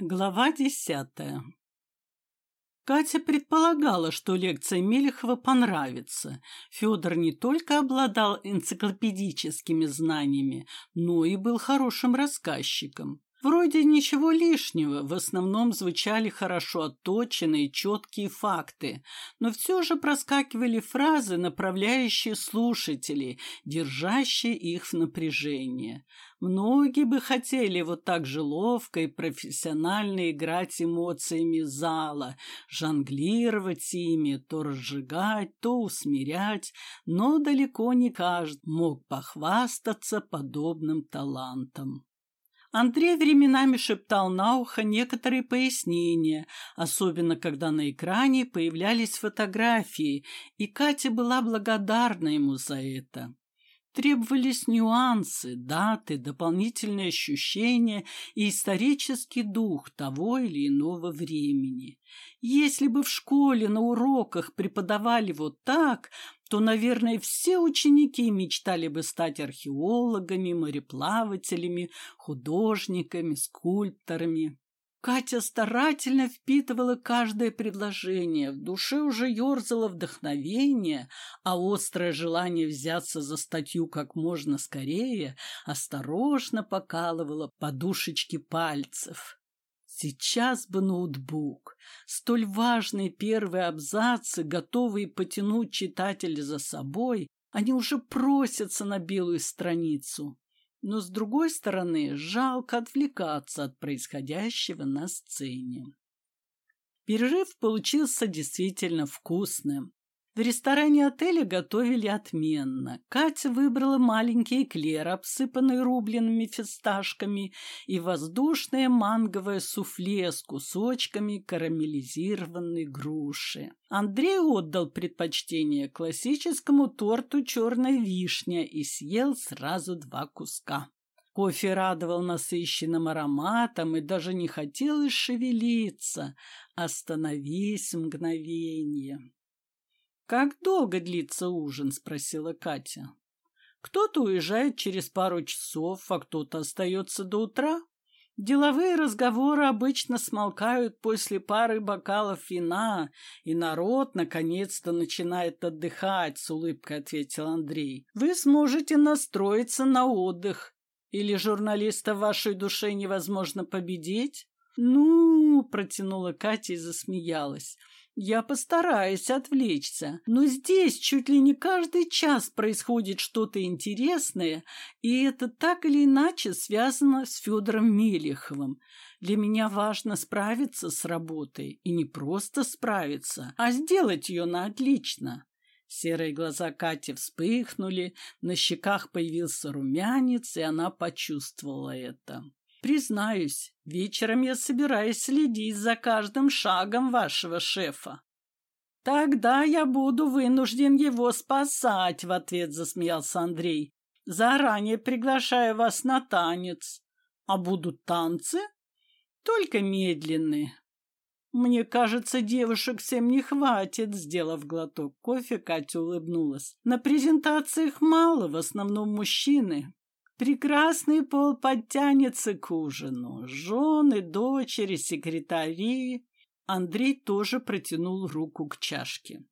Глава десятая Катя предполагала, что лекция Мелехова понравится. Федор не только обладал энциклопедическими знаниями, но и был хорошим рассказчиком. Вроде ничего лишнего, в основном звучали хорошо отточенные, четкие факты, но все же проскакивали фразы, направляющие слушателей, держащие их в напряжении. Многие бы хотели вот так же ловко и профессионально играть эмоциями зала, жонглировать ими, то разжигать, то усмирять, но далеко не каждый мог похвастаться подобным талантом. Андрей временами шептал на ухо некоторые пояснения, особенно когда на экране появлялись фотографии, и Катя была благодарна ему за это. Требовались нюансы, даты, дополнительные ощущения и исторический дух того или иного времени. Если бы в школе на уроках преподавали вот так, то, наверное, все ученики мечтали бы стать археологами, мореплавателями, художниками, скульпторами. Катя старательно впитывала каждое предложение, в душе уже ерзало вдохновение, а острое желание взяться за статью как можно скорее осторожно покалывало подушечки пальцев. Сейчас бы ноутбук. Столь важные первые абзацы, готовые потянуть читателя за собой, они уже просятся на белую страницу. Но, с другой стороны, жалко отвлекаться от происходящего на сцене. Перерыв получился действительно вкусным. В ресторане отеля готовили отменно. Катя выбрала маленький эклер, обсыпанный рубленными фисташками, и воздушное манговое суфле с кусочками карамелизированной груши. Андрей отдал предпочтение классическому торту «Черная вишня» и съел сразу два куска. Кофе радовал насыщенным ароматом и даже не хотелось шевелиться. Остановись мгновение. «Как долго длится ужин?» – спросила Катя. «Кто-то уезжает через пару часов, а кто-то остается до утра. Деловые разговоры обычно смолкают после пары бокалов вина, и народ наконец-то начинает отдыхать», – с улыбкой ответил Андрей. «Вы сможете настроиться на отдых. Или журналиста в вашей душе невозможно победить?» «Ну», – протянула Катя и засмеялась. Я постараюсь отвлечься, но здесь чуть ли не каждый час происходит что-то интересное, и это так или иначе связано с Федором Мелеховым. Для меня важно справиться с работой, и не просто справиться, а сделать ее на отлично. Серые глаза Кати вспыхнули, на щеках появился румянец, и она почувствовала это. Признаюсь, вечером я собираюсь следить за каждым шагом вашего шефа. Тогда я буду вынужден его спасать, в ответ засмеялся Андрей. Заранее приглашаю вас на танец. А будут танцы? Только медленные. Мне кажется, девушек всем не хватит, сделав глоток кофе, Катя улыбнулась. На презентациях мало, в основном мужчины. Прекрасный пол подтянется к ужину. Жены, дочери, секретари. Андрей тоже протянул руку к чашке.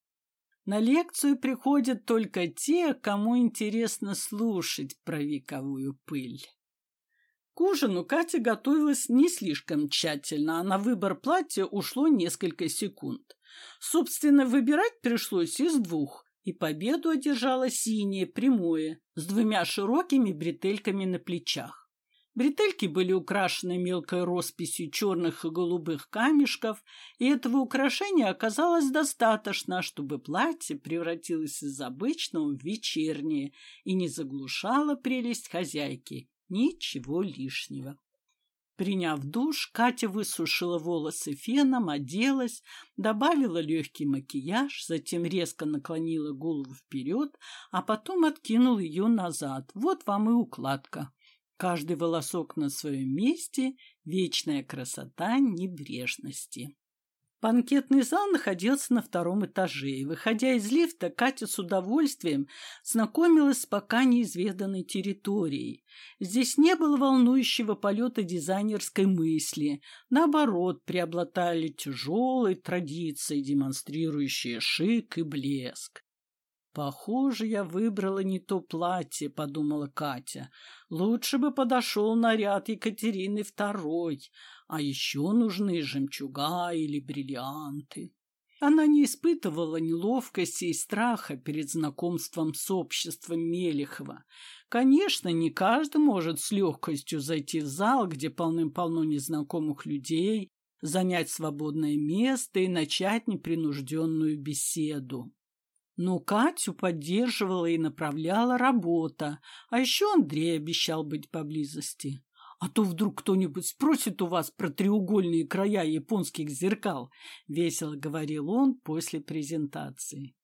На лекцию приходят только те, кому интересно слушать про вековую пыль. К ужину Катя готовилась не слишком тщательно, а на выбор платья ушло несколько секунд. Собственно, выбирать пришлось из двух и победу одержала синее, прямое, с двумя широкими бретельками на плечах. Бретельки были украшены мелкой росписью черных и голубых камешков, и этого украшения оказалось достаточно, чтобы платье превратилось из обычного в вечернее и не заглушало прелесть хозяйки. Ничего лишнего. Приняв душ, Катя высушила волосы феном, оделась, добавила легкий макияж, затем резко наклонила голову вперед, а потом откинула ее назад. Вот вам и укладка. Каждый волосок на своем месте, вечная красота небрежности. Банкетный зал находился на втором этаже, и, выходя из лифта, Катя с удовольствием знакомилась с пока неизведанной территорией. Здесь не было волнующего полета дизайнерской мысли. Наоборот, преобладали тяжелые традиции, демонстрирующие шик и блеск. «Похоже, я выбрала не то платье», — подумала Катя. «Лучше бы подошел наряд Екатерины II, а еще нужны жемчуга или бриллианты». Она не испытывала неловкости и страха перед знакомством с обществом Мелехова. Конечно, не каждый может с легкостью зайти в зал, где полным-полно незнакомых людей, занять свободное место и начать непринужденную беседу. Но Катю поддерживала и направляла работа, а еще Андрей обещал быть поблизости. А то вдруг кто-нибудь спросит у вас про треугольные края японских зеркал, — весело говорил он после презентации.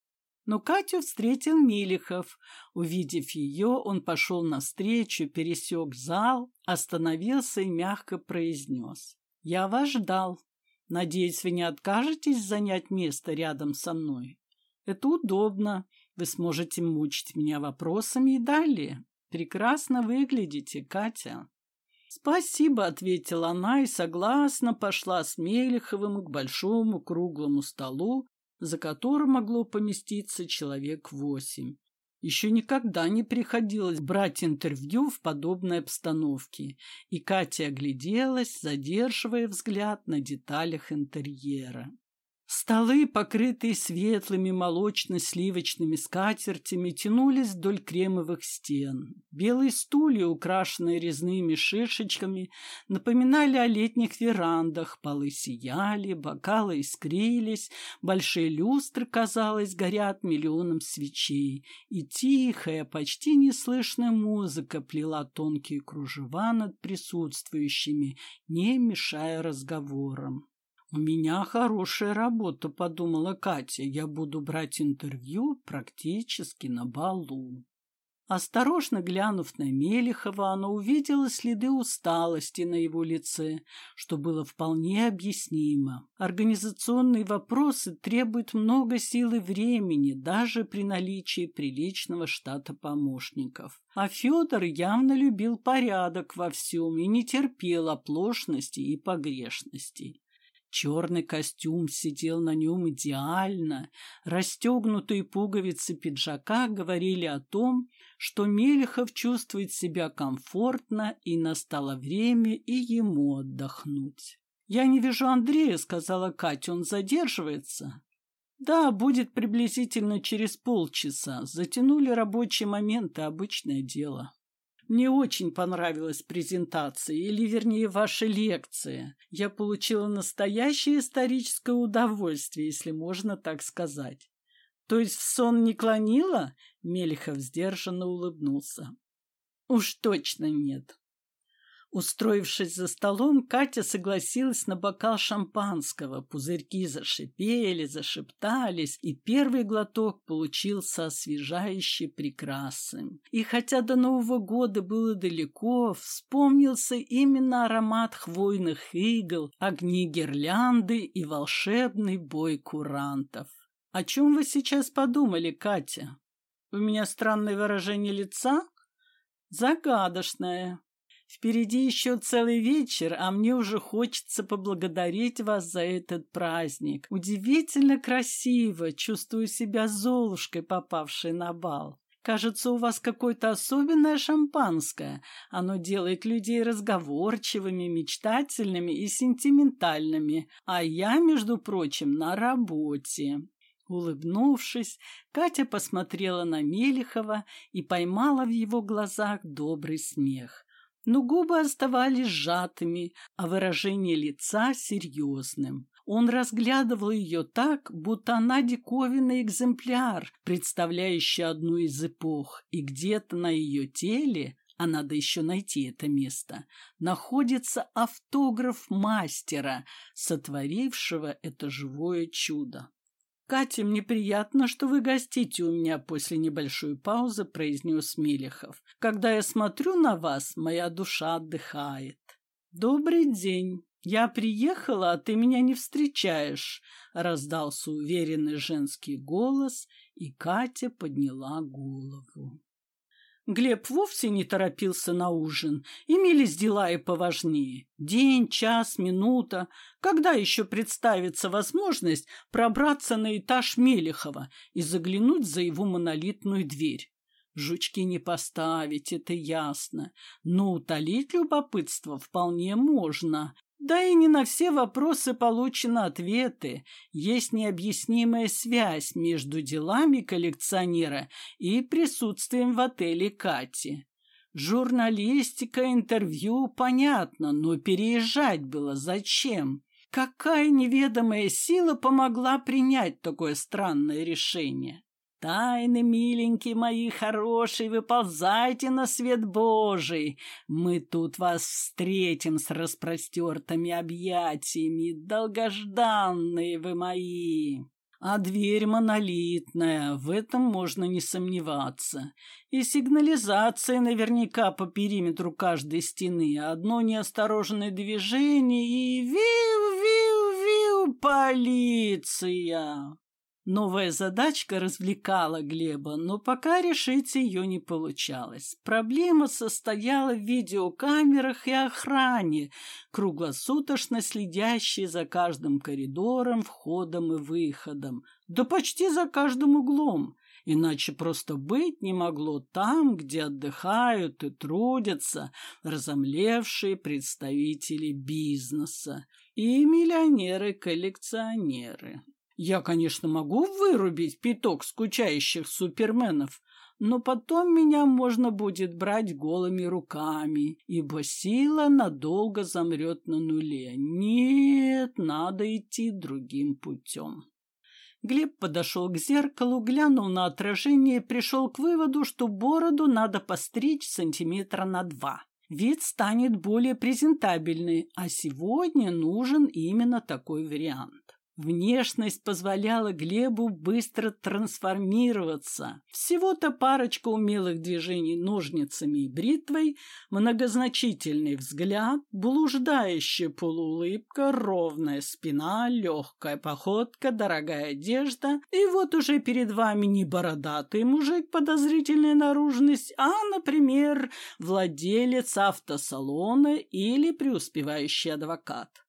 Но Катю встретил Милихов. Увидев ее, он пошел навстречу, пересек зал, остановился и мягко произнес. «Я вас ждал. Надеюсь, вы не откажетесь занять место рядом со мной?» Это удобно. Вы сможете мучить меня вопросами и далее. Прекрасно выглядите, Катя. «Спасибо», — ответила она и согласно пошла с Мелеховым к большому круглому столу, за которым могло поместиться человек восемь. Еще никогда не приходилось брать интервью в подобной обстановке, и Катя огляделась, задерживая взгляд на деталях интерьера. Столы, покрытые светлыми молочно-сливочными скатертями, тянулись вдоль кремовых стен. Белые стулья, украшенные резными шишечками, напоминали о летних верандах. Полы сияли, бокалы искрились, большие люстры, казалось, горят миллионом свечей. И тихая, почти неслышная музыка плела тонкие кружева над присутствующими, не мешая разговорам. «У меня хорошая работа», — подумала Катя. «Я буду брать интервью практически на балу». Осторожно глянув на Мелехова, она увидела следы усталости на его лице, что было вполне объяснимо. Организационные вопросы требуют много сил и времени, даже при наличии приличного штата помощников. А Федор явно любил порядок во всем и не терпел оплошностей и погрешностей. Черный костюм сидел на нем идеально. Расстегнутые пуговицы пиджака говорили о том, что Мелехов чувствует себя комфортно, и настало время и ему отдохнуть. «Я не вижу Андрея», — сказала Катя, — «он задерживается». «Да, будет приблизительно через полчаса. Затянули рабочие моменты, обычное дело». Мне очень понравилась презентация, или, вернее, ваша лекция. Я получила настоящее историческое удовольствие, если можно так сказать. То есть в сон не клонила? Мелехов сдержанно улыбнулся. Уж точно нет. Устроившись за столом, Катя согласилась на бокал шампанского. Пузырьки зашипели, зашептались, и первый глоток получился освежающе прекрасным. И хотя до Нового года было далеко, вспомнился именно аромат хвойных игл, огни гирлянды и волшебный бой курантов. «О чем вы сейчас подумали, Катя? У меня странное выражение лица?» «Загадочное. Впереди еще целый вечер, а мне уже хочется поблагодарить вас за этот праздник. Удивительно красиво, чувствую себя золушкой, попавшей на бал. Кажется, у вас какое-то особенное шампанское. Оно делает людей разговорчивыми, мечтательными и сентиментальными. А я, между прочим, на работе. Улыбнувшись, Катя посмотрела на Мелехова и поймала в его глазах добрый смех но губы оставались сжатыми, а выражение лица серьезным. Он разглядывал ее так, будто она диковинный экземпляр, представляющий одну из эпох, и где-то на ее теле, а надо еще найти это место, находится автограф мастера, сотворившего это живое чудо. «Катя, мне приятно, что вы гостите у меня после небольшой паузы», — произнес Мелехов. «Когда я смотрю на вас, моя душа отдыхает». «Добрый день», «Я приехала, а ты меня не встречаешь», — раздался уверенный женский голос, и Катя подняла голову. Глеб вовсе не торопился на ужин. Имелись дела и поважнее. День, час, минута. Когда еще представится возможность пробраться на этаж Мелехова и заглянуть за его монолитную дверь? Жучки не поставить, это ясно. Но утолить любопытство вполне можно. Да и не на все вопросы получены ответы. Есть необъяснимая связь между делами коллекционера и присутствием в отеле Кати. Журналистика, интервью, понятно, но переезжать было зачем? Какая неведомая сила помогла принять такое странное решение? Тайны, миленькие мои хорошие, выползайте на свет Божий. Мы тут вас встретим с распростертыми объятиями, долгожданные вы мои. А дверь монолитная, в этом можно не сомневаться. И сигнализация наверняка по периметру каждой стены. Одно неосторожное движение и виу-виу-виу полиция. Новая задачка развлекала Глеба, но пока решить ее не получалось. Проблема состояла в видеокамерах и охране, круглосуточно следящей за каждым коридором, входом и выходом, да почти за каждым углом. Иначе просто быть не могло там, где отдыхают и трудятся разомлевшие представители бизнеса и миллионеры-коллекционеры. Я, конечно, могу вырубить пяток скучающих суперменов, но потом меня можно будет брать голыми руками, ибо сила надолго замрет на нуле. Нет, надо идти другим путем. Глеб подошел к зеркалу, глянул на отражение и пришел к выводу, что бороду надо постричь сантиметра на два. Вид станет более презентабельный, а сегодня нужен именно такой вариант. Внешность позволяла Глебу быстро трансформироваться. Всего-то парочка умелых движений ножницами и бритвой, многозначительный взгляд, блуждающая полуулыбка, ровная спина, легкая походка, дорогая одежда. И вот уже перед вами не бородатый мужик подозрительная наружность, а, например, владелец автосалона или преуспевающий адвокат.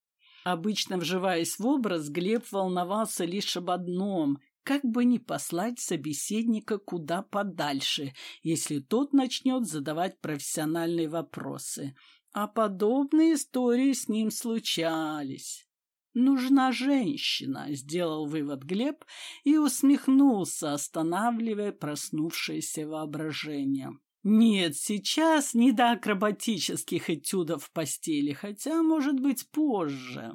Обычно, вживаясь в образ, Глеб волновался лишь об одном – как бы не послать собеседника куда подальше, если тот начнет задавать профессиональные вопросы. А подобные истории с ним случались. «Нужна женщина», — сделал вывод Глеб и усмехнулся, останавливая проснувшееся воображение. Нет, сейчас не до акробатических этюдов в постели, хотя, может быть, позже.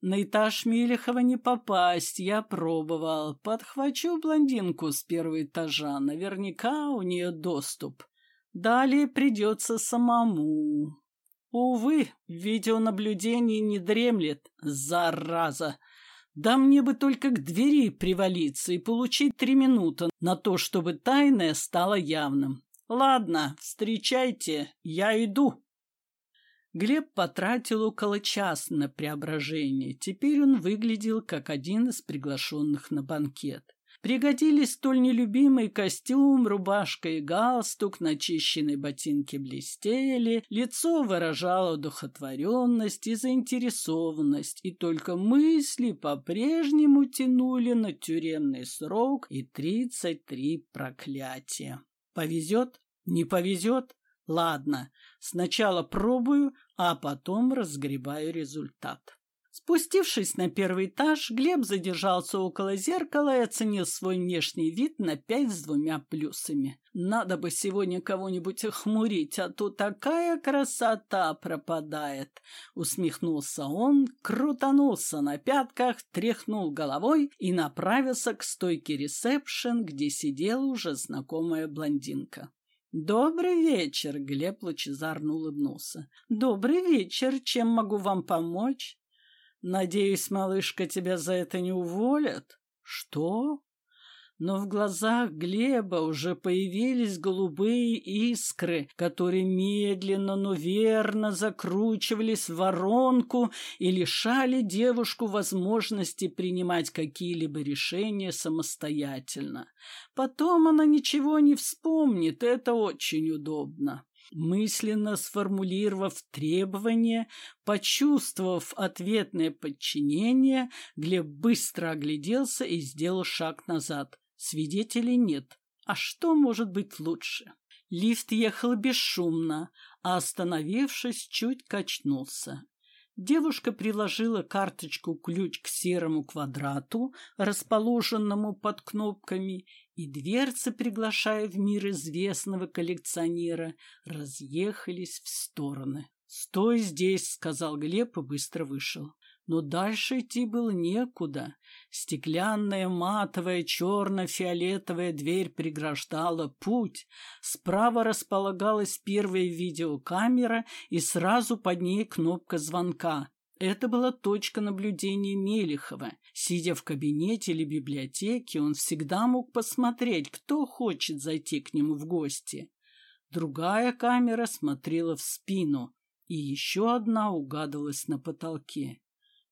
На этаж Мелехова не попасть, я пробовал. Подхвачу блондинку с первого этажа, наверняка у нее доступ. Далее придется самому. Увы, видеонаблюдение не дремлет, зараза. Да мне бы только к двери привалиться и получить три минуты на то, чтобы тайное стало явным. «Ладно, встречайте, я иду». Глеб потратил около часа на преображение. Теперь он выглядел как один из приглашенных на банкет. Пригодились столь нелюбимый костюм, рубашка и галстук, начищенные ботинки блестели, лицо выражало духотворенность и заинтересованность, и только мысли по-прежнему тянули на тюремный срок и тридцать три проклятия. Повезет? Не повезет? Ладно, сначала пробую, а потом разгребаю результат. Спустившись на первый этаж, Глеб задержался около зеркала и оценил свой внешний вид на пять с двумя плюсами. Надо бы сегодня кого-нибудь охмурить, а то такая красота пропадает. Усмехнулся он, крутанулся на пятках, тряхнул головой и направился к стойке ресепшн, где сидела уже знакомая блондинка. «Добрый вечер!» — Глеб лучезарно улыбнулся. «Добрый вечер! Чем могу вам помочь?» Надеюсь, малышка, тебя за это не уволят? Что? но в глазах Глеба уже появились голубые искры, которые медленно, но верно закручивались в воронку и лишали девушку возможности принимать какие-либо решения самостоятельно. Потом она ничего не вспомнит, это очень удобно. Мысленно сформулировав требование, почувствовав ответное подчинение, Глеб быстро огляделся и сделал шаг назад. Свидетелей нет. А что может быть лучше? Лифт ехал бесшумно, а остановившись, чуть качнулся. Девушка приложила карточку-ключ к серому квадрату, расположенному под кнопками, и дверцы, приглашая в мир известного коллекционера, разъехались в стороны. «Стой здесь», — сказал Глеб и быстро вышел. Но дальше идти было некуда. Стеклянная, матовая, черно-фиолетовая дверь преграждала путь. Справа располагалась первая видеокамера и сразу под ней кнопка звонка. Это была точка наблюдения Мелехова. Сидя в кабинете или библиотеке, он всегда мог посмотреть, кто хочет зайти к нему в гости. Другая камера смотрела в спину, и еще одна угадывалась на потолке.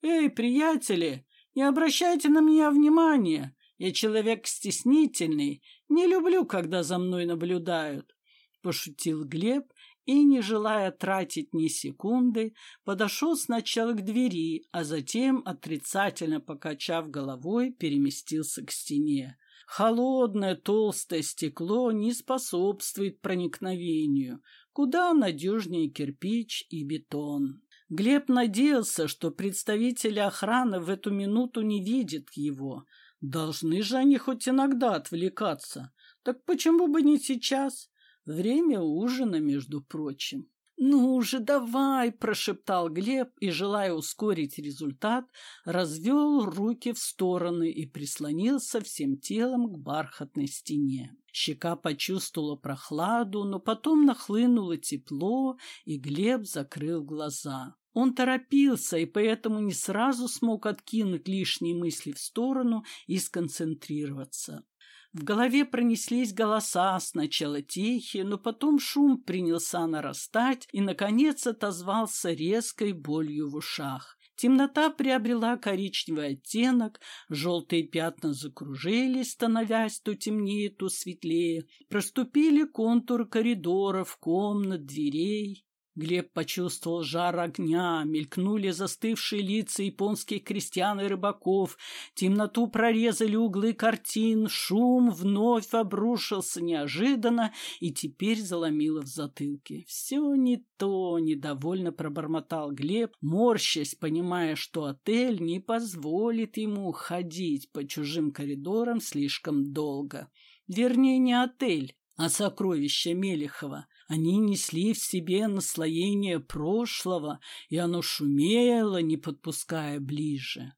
«Эй, приятели, не обращайте на меня внимания. Я человек стеснительный, не люблю, когда за мной наблюдают», — пошутил Глеб и, не желая тратить ни секунды, подошел сначала к двери, а затем, отрицательно покачав головой, переместился к стене. Холодное толстое стекло не способствует проникновению, куда надежнее кирпич и бетон. Глеб надеялся, что представители охраны в эту минуту не видят его. Должны же они хоть иногда отвлекаться. Так почему бы не сейчас? Время ужина, между прочим. «Ну уже давай!» – прошептал Глеб и, желая ускорить результат, развел руки в стороны и прислонился всем телом к бархатной стене. Щека почувствовала прохладу, но потом нахлынуло тепло, и Глеб закрыл глаза. Он торопился и поэтому не сразу смог откинуть лишние мысли в сторону и сконцентрироваться. В голове пронеслись голоса, сначала тихие, но потом шум принялся нарастать и, наконец, отозвался резкой болью в ушах. Темнота приобрела коричневый оттенок, желтые пятна закружились, становясь то темнее, то светлее. Проступили контуры коридоров, комнат, дверей. Глеб почувствовал жар огня, мелькнули застывшие лица японских крестьян и рыбаков, темноту прорезали углы картин, шум вновь обрушился неожиданно и теперь заломило в затылке. Все не то, недовольно пробормотал Глеб, морщась, понимая, что отель не позволит ему ходить по чужим коридорам слишком долго. Вернее, не отель, а сокровища Мелехова. Они несли в себе наслоение прошлого, и оно шумело, не подпуская ближе.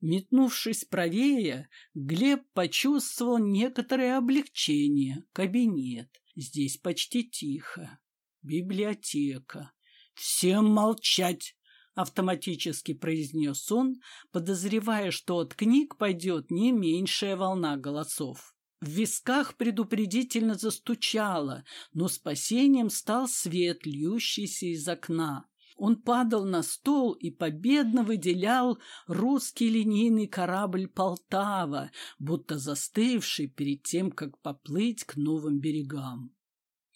Метнувшись правее, Глеб почувствовал некоторое облегчение. Кабинет. Здесь почти тихо. Библиотека. «Всем молчать!» — автоматически произнес он, подозревая, что от книг пойдет не меньшая волна голосов. В висках предупредительно застучало, но спасением стал свет, льющийся из окна. Он падал на стол и победно выделял русский линейный корабль «Полтава», будто застывший перед тем, как поплыть к новым берегам.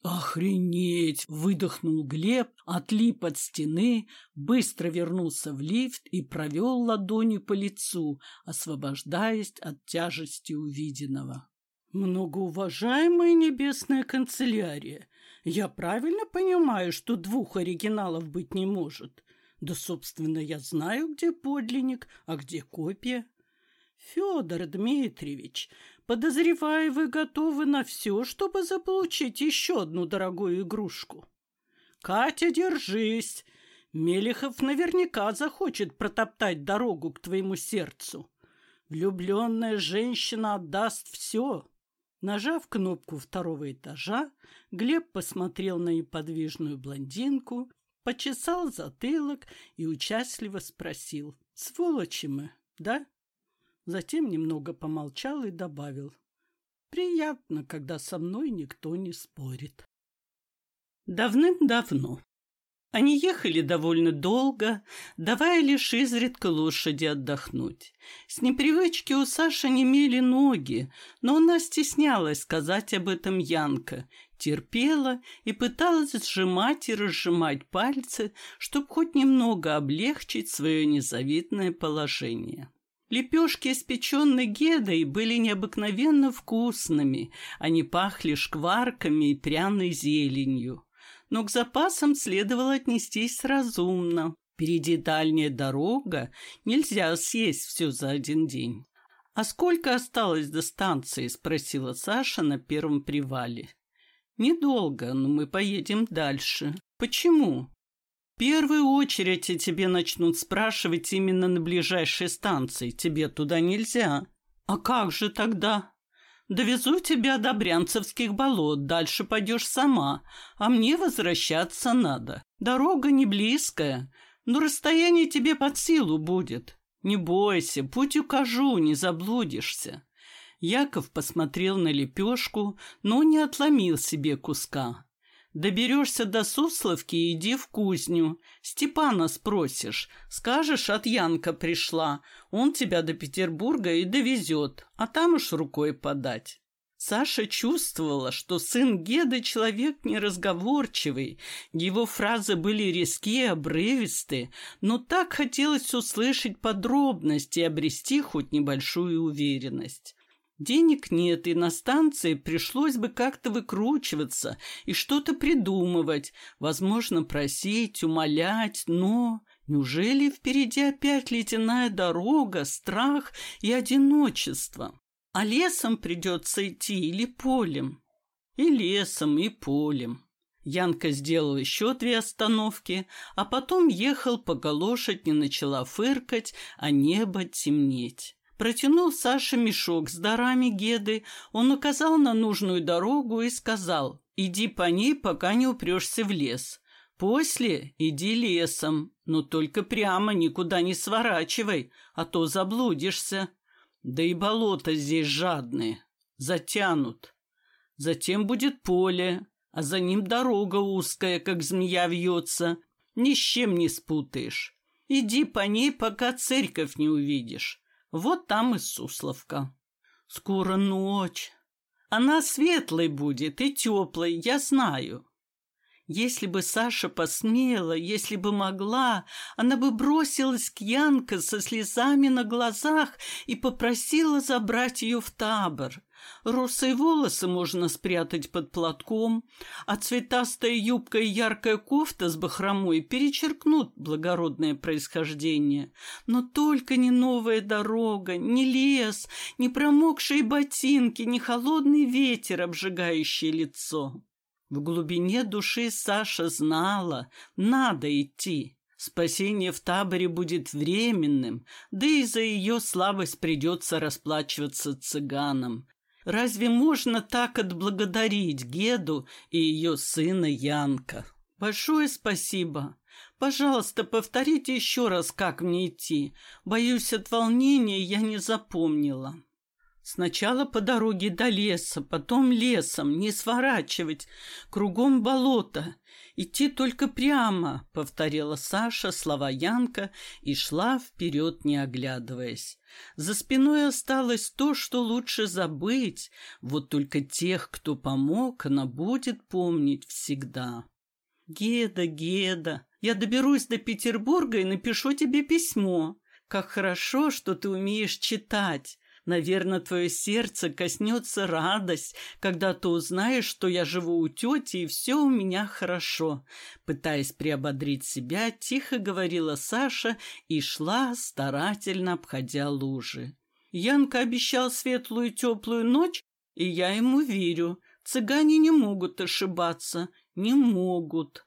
«Охренеть!» — выдохнул Глеб, отлип от стены, быстро вернулся в лифт и провел ладонью по лицу, освобождаясь от тяжести увиденного. Многоуважаемая небесная канцелярия, я правильно понимаю, что двух оригиналов быть не может? Да, собственно, я знаю, где подлинник, а где копия. Федор Дмитриевич, подозреваю, вы готовы на все, чтобы заполучить еще одну дорогую игрушку. Катя, держись. Мелехов наверняка захочет протоптать дорогу к твоему сердцу. Влюбленная женщина отдаст все, Нажав кнопку второго этажа, Глеб посмотрел на неподвижную блондинку, почесал затылок и участливо спросил. «Сволочи мы, да?» Затем немного помолчал и добавил. Приятно, когда со мной никто не спорит. Давным-давно. Они ехали довольно долго, давая лишь изредка лошади отдохнуть. С непривычки у Саши немели ноги, но она стеснялась сказать об этом Янка, терпела и пыталась сжимать и разжимать пальцы, чтобы хоть немного облегчить свое незавидное положение. Лепешки, испеченные Гедой, были необыкновенно вкусными, они пахли шкварками и пряной зеленью. Но к запасам следовало отнестись разумно. Впереди дальняя дорога, нельзя съесть все за один день. «А сколько осталось до станции?» – спросила Саша на первом привале. «Недолго, но мы поедем дальше. Почему?» В первую очередь о тебе начнут спрашивать именно на ближайшей станции. Тебе туда нельзя. А как же тогда? Довезу тебя до Брянцевских болот, дальше пойдешь сама, а мне возвращаться надо. Дорога не близкая, но расстояние тебе под силу будет. Не бойся, путь укажу, не заблудишься. Яков посмотрел на лепешку, но не отломил себе куска. Доберешься до Сусловки, иди в кузню. Степана спросишь. Скажешь, от Янка пришла. Он тебя до Петербурга и довезет, а там уж рукой подать. Саша чувствовала, что сын Геды человек неразговорчивый. Его фразы были резкие, обрывистые, но так хотелось услышать подробности и обрести хоть небольшую уверенность. Денег нет, и на станции пришлось бы как-то выкручиваться и что-то придумывать, возможно, просить, умолять, но... Неужели впереди опять ледяная дорога, страх и одиночество? А лесом придется идти или полем? И лесом, и полем. Янка сделал еще две остановки, а потом ехал, пока лошадь не начала фыркать, а небо темнеть. Протянул Саше мешок с дарами Геды, он указал на нужную дорогу и сказал, «Иди по ней, пока не упрешься в лес. После иди лесом, но только прямо никуда не сворачивай, а то заблудишься. Да и болота здесь жадные, затянут. Затем будет поле, а за ним дорога узкая, как змея вьется, ни с чем не спутаешь. Иди по ней, пока церковь не увидишь». Вот там и Сусловка. Скоро ночь. Она светлой будет и теплой, я знаю. Если бы Саша посмела, если бы могла, она бы бросилась к Янке со слезами на глазах и попросила забрать ее в табор. Русые волосы можно спрятать под платком, а цветастая юбка и яркая кофта с бахромой перечеркнут благородное происхождение. Но только не новая дорога, не лес, не промокшие ботинки, не холодный ветер, обжигающий лицо. В глубине души Саша знала, надо идти. Спасение в таборе будет временным, да и за ее слабость придется расплачиваться цыганам. Разве можно так отблагодарить Геду и ее сына Янка? Большое спасибо. Пожалуйста, повторите еще раз, как мне идти. Боюсь, от волнения я не запомнила. Сначала по дороге до леса, потом лесом, не сворачивать, кругом болото. Идти только прямо, — повторила Саша слова Янка и шла вперед, не оглядываясь. За спиной осталось то, что лучше забыть, вот только тех, кто помог, она будет помнить всегда. «Геда, Геда, я доберусь до Петербурга и напишу тебе письмо. Как хорошо, что ты умеешь читать. Наверное, твое сердце коснется радость, когда ты узнаешь, что я живу у тети и все у меня хорошо. Пытаясь приободрить себя, тихо говорила Саша и шла, старательно обходя лужи. Янка обещал светлую теплую ночь, и я ему верю. Цыгане не могут ошибаться, не могут.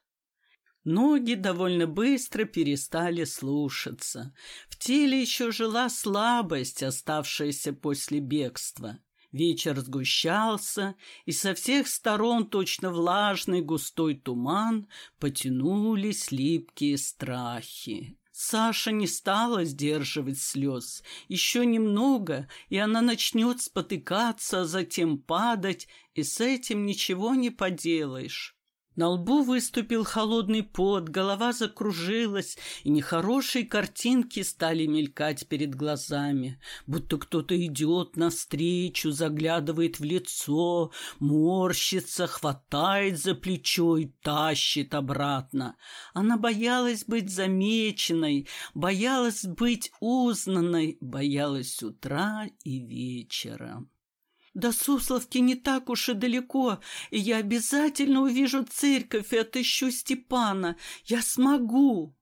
Ноги довольно быстро перестали слушаться. В теле еще жила слабость, оставшаяся после бегства. Вечер сгущался, и со всех сторон точно влажный густой туман потянулись липкие страхи. Саша не стала сдерживать слез. Еще немного, и она начнет спотыкаться, а затем падать, и с этим ничего не поделаешь. На лбу выступил холодный пот, голова закружилась, и нехорошие картинки стали мелькать перед глазами, будто кто-то идет навстречу, заглядывает в лицо, морщится, хватает за плечо и тащит обратно. Она боялась быть замеченной, боялась быть узнанной, боялась утра и вечера. До Сусловки не так уж и далеко, и я обязательно увижу церковь и отыщу Степана. Я смогу!»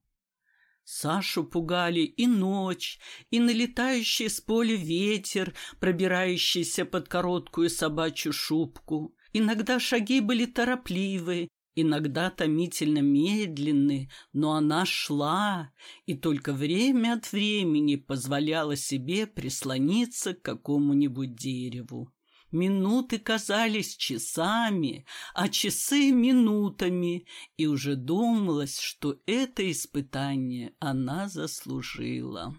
Сашу пугали и ночь, и налетающий с поля ветер, пробирающийся под короткую собачью шубку. Иногда шаги были торопливы, иногда томительно медленны, но она шла и только время от времени позволяла себе прислониться к какому-нибудь дереву. Минуты казались часами, а часы — минутами, и уже думалось, что это испытание она заслужила.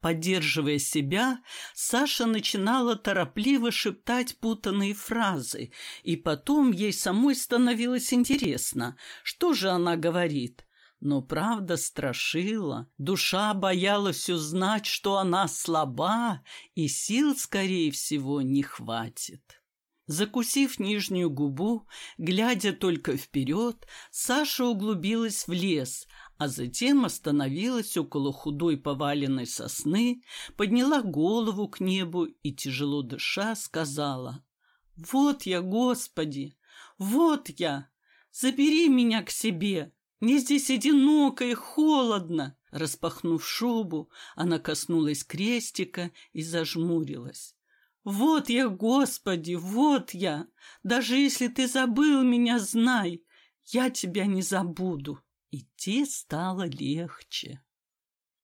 Поддерживая себя, Саша начинала торопливо шептать путанные фразы, и потом ей самой становилось интересно, что же она говорит. Но правда страшила, душа боялась узнать, что она слаба, и сил, скорее всего, не хватит. Закусив нижнюю губу, глядя только вперед, Саша углубилась в лес, а затем остановилась около худой поваленной сосны, подняла голову к небу и, тяжело дыша, сказала «Вот я, Господи! Вот я! Забери меня к себе!» Мне здесь одиноко и холодно. Распахнув шубу, она коснулась крестика и зажмурилась. Вот я, Господи, вот я. Даже если ты забыл меня, знай, я тебя не забуду. Идти стало легче.